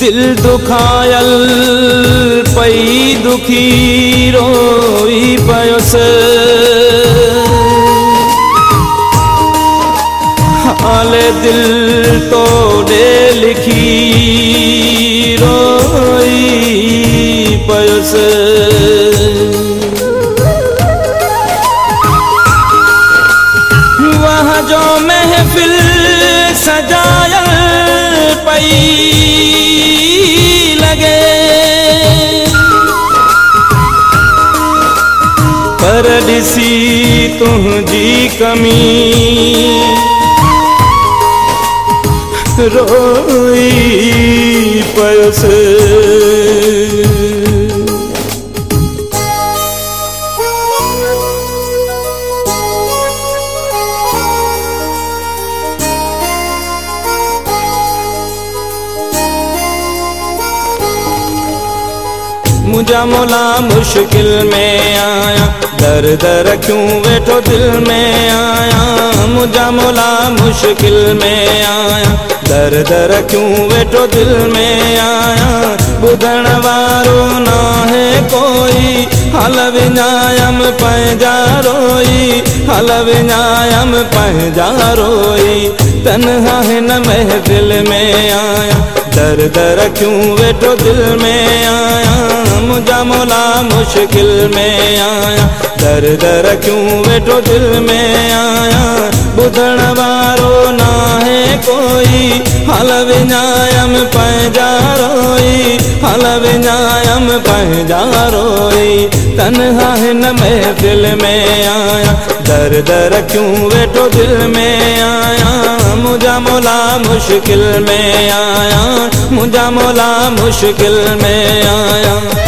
दिल दुखायल पई दुखी रोई पयुस। हाले दिल तो दे लिखी पयुस वहाँ जो महफिल सजायल पई लगे। पर ॾिसी तुंहिंजी कमी। रोई पयुसि। मुझा मोला मुश्किल में आया। दर दर क्यों वेठो दिल में आया? मुझा मोला मुश्किल में आया। दर दर क्यों वेठो दिल में आया? ॿुधण वारो न है कोई। हल विञायम पंहिंजा रोई। हल विञायम पंहिंजा रोई। तनहा हिन महफ़िल में आया। दर दर क्यों वेठो दिल में आया? मुझा मोला मुश्किल में आया। दर दर क्यों वेठो दिल में आया? ॿुधण वारो न है कोई। हल विञायम पंहिंजा रोई। हल विञायम पंहिंजा रोई। तनहा मैं दिल में आया। दर दर क्यों बैठो दिल में आया? मुझा मोला मुश्किल में आया। मुझा मोला मुश्किल में आया।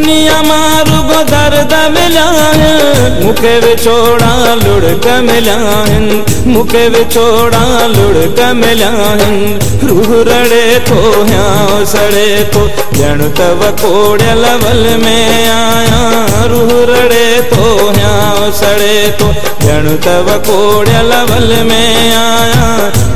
दुनिया मारू गो दर्द मिला मुखे विछोड़ा लुड़क मिला मुखे विछोड़ा लुड़क मिला है रूह रड़े थो या सड़े थो ॼण तब कोड़ियल वल में आया। रूह रड़े थो या सड़े थो ॼण तव कोड़ियल वल में आया।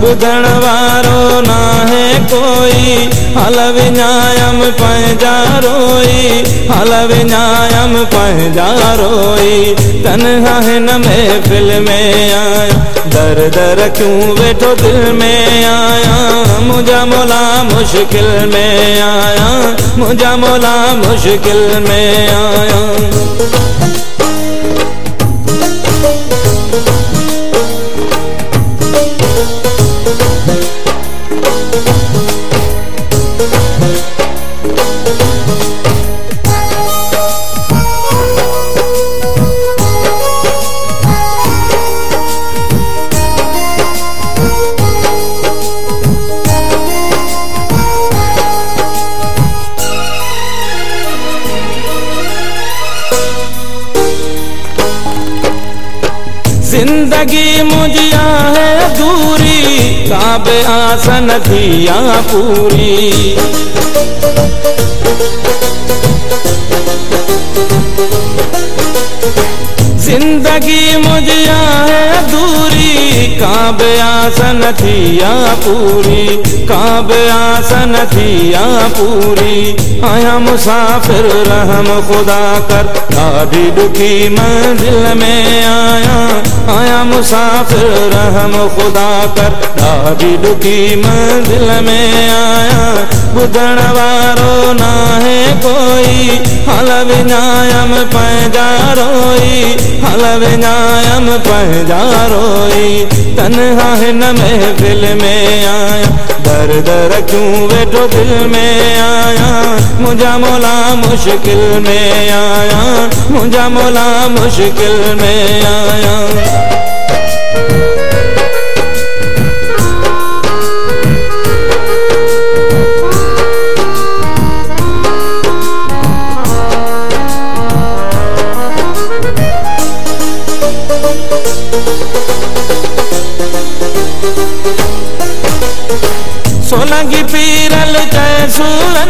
ॿुधण वारो न है कोई, हल विञायम पंहिंजा रोई, हल विञायम पंहिंजा रोई। तनहा हिन महफ़िल में आया, दर दर क्यों वेठो दिल में आया? मुझा मोला मुश्किल में आया मुझा मोला मुश्किल में आया। ज़िंदगी मुझिया है दूरी काब आसन दिया पूरी। ज़िंदगी मुझिया है अधूरी। काब आसन थिया पूरी। काब आसन थिया पूरी। आया मुसाफिर रहम खुदा कर। ॾाढी दुखी मंजिल में आया। आया मुसाफिर रहम खुदा कर। ॾाढी दुखी मंजिल में आया। ॿुधण वारो न आहे कोई हल विञायम पंहिंजा हल विञायम पंहिंजा रोई। तनहा हिन महफ़िल में आया, दर दर क्यों वेठो दिल में आया? मुंहिंजा मौला मुश्किल में आया मुंहिंजा मौला मुश्किल में आया।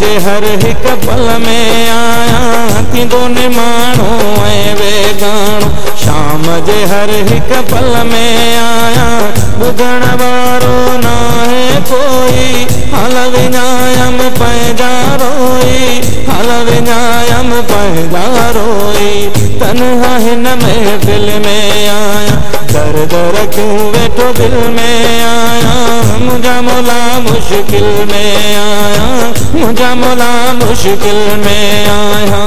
जे हर हिकु पल में आया थींदो ने माण्हू ऐं वे गाणो। शाम जे हर हिकु पल में आया ॿुधण वारो न आहे कोई। हल विञायम पंहिंजा रोई, हल विञायम पंहिंजा रोई। तनहा हिन महफ़िल में आया। दर दर क्यों वेठो दिल में आया? मुझा मोला मुश्किल में आया। मुझा मोला मुश्किल में आया।